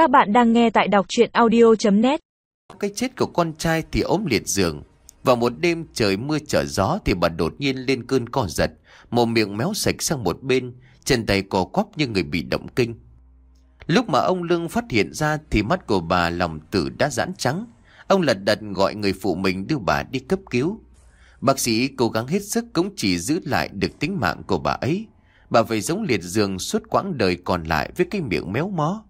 Các bạn đang nghe tại đọc chuyện audio.net Cái chết của con trai thì ốm liệt giường. Vào một đêm trời mưa trở gió thì bà đột nhiên lên cơn co giật, mồm miệng méo sạch sang một bên, chân tay co quắp như người bị động kinh. Lúc mà ông Lương phát hiện ra thì mắt của bà lòng tử đã giãn trắng. Ông lật đật gọi người phụ mình đưa bà đi cấp cứu. Bác sĩ cố gắng hết sức cũng chỉ giữ lại được tính mạng của bà ấy. Bà phải giống liệt giường suốt quãng đời còn lại với cái miệng méo mó.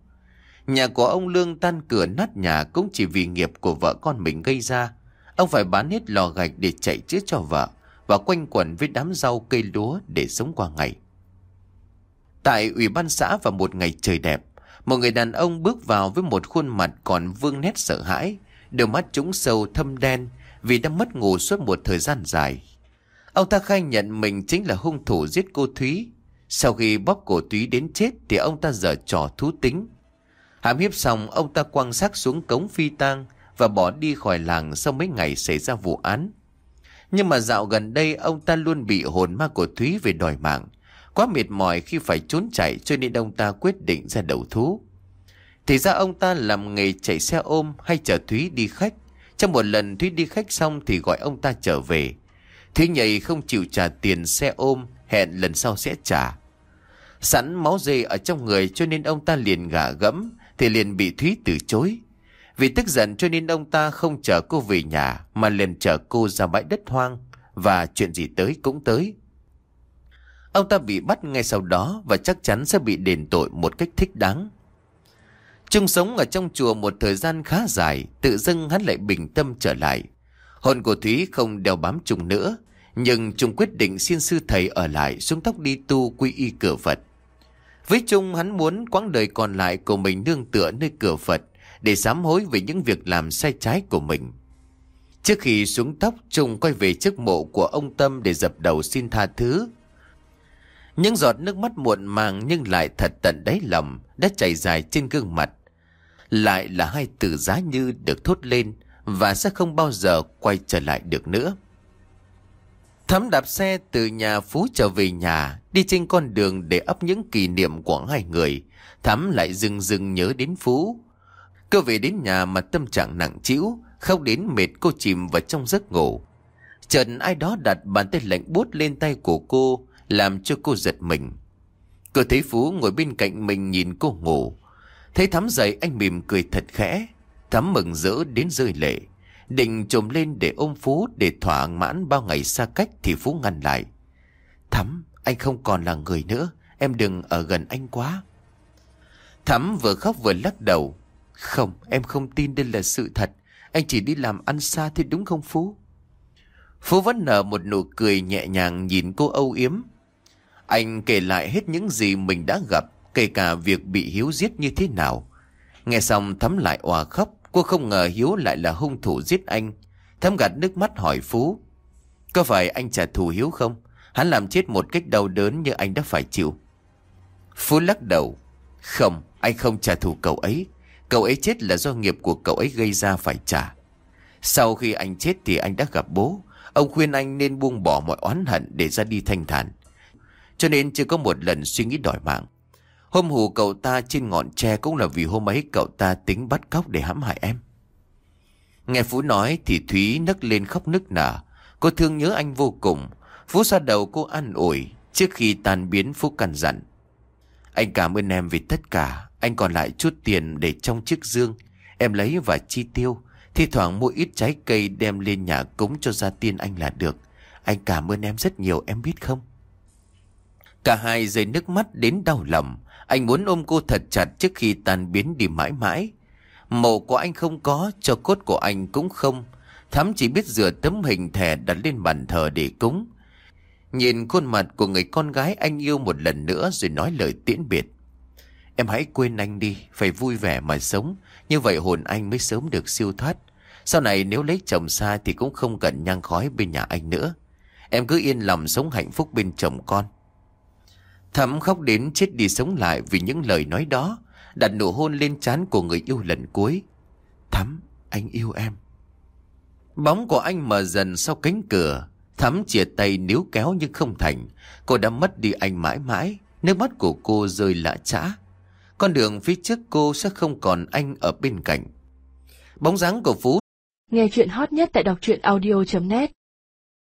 Nhà của ông Lương tan cửa nát nhà cũng chỉ vì nghiệp của vợ con mình gây ra. Ông phải bán hết lò gạch để chạy chữa cho vợ và quanh quẩn với đám rau cây lúa để sống qua ngày. Tại ủy ban xã vào một ngày trời đẹp, một người đàn ông bước vào với một khuôn mặt còn vương nét sợ hãi, đôi mắt trũng sâu thâm đen vì đã mất ngủ suốt một thời gian dài. Ông ta khai nhận mình chính là hung thủ giết cô Thúy. Sau khi bóp cổ Thúy đến chết thì ông ta dở trò thú tính. Hãm hiếp xong ông ta quăng xác xuống cống phi tang và bỏ đi khỏi làng sau mấy ngày xảy ra vụ án. Nhưng mà dạo gần đây ông ta luôn bị hồn ma của Thúy về đòi mạng. Quá mệt mỏi khi phải trốn chạy cho nên ông ta quyết định ra đầu thú. Thì ra ông ta làm nghề chạy xe ôm hay chở Thúy đi khách. Trong một lần Thúy đi khách xong thì gọi ông ta trở về. Thúy nhảy không chịu trả tiền xe ôm, hẹn lần sau sẽ trả. Sẵn máu dê ở trong người cho nên ông ta liền gạ gẫm, thì liền bị Thúy từ chối. Vì tức giận cho nên ông ta không chở cô về nhà mà liền chở cô ra bãi đất hoang và chuyện gì tới cũng tới. Ông ta bị bắt ngay sau đó và chắc chắn sẽ bị đền tội một cách thích đáng. Trung sống ở trong chùa một thời gian khá dài, tự dưng hắn lại bình tâm trở lại. Hồn của Thúy không đeo bám Trung nữa, nhưng Trung quyết định xin sư thầy ở lại xuống tóc đi tu quy y cửa Phật. Với chung hắn muốn quãng đời còn lại của mình nương tựa nơi cửa Phật để sám hối về những việc làm sai trái của mình. Trước khi xuống tóc, Trung quay về trước mộ của ông Tâm để dập đầu xin tha thứ. Những giọt nước mắt muộn màng nhưng lại thật tận đáy lòng đã chảy dài trên gương mặt. Lại là hai từ giá như được thốt lên và sẽ không bao giờ quay trở lại được nữa. Thắm đạp xe từ nhà Phú trở về nhà, đi trên con đường để ấp những kỷ niệm của hai người. Thắm lại dừng dừng nhớ đến Phú. Cô về đến nhà mà tâm trạng nặng trĩu, khóc đến mệt cô chìm vào trong giấc ngủ. Chợt ai đó đặt bàn tay lạnh bút lên tay của cô, làm cho cô giật mình. Cô thấy Phú ngồi bên cạnh mình nhìn cô ngủ. Thấy Thắm dậy anh mỉm cười thật khẽ. Thắm mừng rỡ đến rơi lệ. Định trồm lên để ôm Phú để thỏa mãn bao ngày xa cách thì Phú ngăn lại. Thắm, anh không còn là người nữa. Em đừng ở gần anh quá. Thắm vừa khóc vừa lắc đầu. Không, em không tin đây là sự thật. Anh chỉ đi làm ăn xa thì đúng không Phú? Phú vẫn nở một nụ cười nhẹ nhàng nhìn cô âu yếm. Anh kể lại hết những gì mình đã gặp, kể cả việc bị Hiếu giết như thế nào. Nghe xong Thắm lại òa khóc, cô không ngờ Hiếu lại là hung thủ giết anh. thấm gạt nước mắt hỏi Phú. Có phải anh trả thù Hiếu không? Hắn làm chết một cách đau đớn như anh đã phải chịu. Phú lắc đầu. Không, anh không trả thù cậu ấy. Cậu ấy chết là do nghiệp của cậu ấy gây ra phải trả. Sau khi anh chết thì anh đã gặp bố. Ông khuyên anh nên buông bỏ mọi oán hận để ra đi thanh thản. Cho nên chưa có một lần suy nghĩ đòi mạng. Hôm hù cậu ta trên ngọn tre cũng là vì hôm ấy cậu ta tính bắt cóc để hãm hại em. Nghe Phú nói thì Thúy nấc lên khóc nức nở. Cô thương nhớ anh vô cùng. Phú xoa đầu cô an ủi. Trước khi tan biến Phú căn dặn. Anh cảm ơn em vì tất cả. Anh còn lại chút tiền để trong chiếc dương. Em lấy và chi tiêu. Thì thoảng mua ít trái cây đem lên nhà cúng cho gia tiên anh là được. Anh cảm ơn em rất nhiều, em biết không? Cả hai rơi nước mắt đến đau lòng. Anh muốn ôm cô thật chặt trước khi tan biến đi mãi mãi. Mộ của anh không có, cho cốt của anh cũng không. Thắm chỉ biết rửa tấm hình thẻ đặt lên bàn thờ để cúng. Nhìn khuôn mặt của người con gái anh yêu một lần nữa rồi nói lời tiễn biệt. Em hãy quên anh đi, phải vui vẻ mà sống. Như vậy hồn anh mới sớm được siêu thoát. Sau này nếu lấy chồng xa thì cũng không cần nhang khói bên nhà anh nữa. Em cứ yên lòng sống hạnh phúc bên chồng con. Thắm khóc đến chết đi sống lại vì những lời nói đó. Đặt nụ hôn lên trán của người yêu lần cuối. Thắm, anh yêu em. Bóng của anh mờ dần sau cánh cửa. Thắm chia tay níu kéo nhưng không thành. Cô đã mất đi anh mãi mãi. Nước mắt của cô rơi lạ chã. Con đường phía trước cô sẽ không còn anh ở bên cạnh. Bóng dáng của Phú Nghe chuyện hot nhất tại đọc truyện audio.net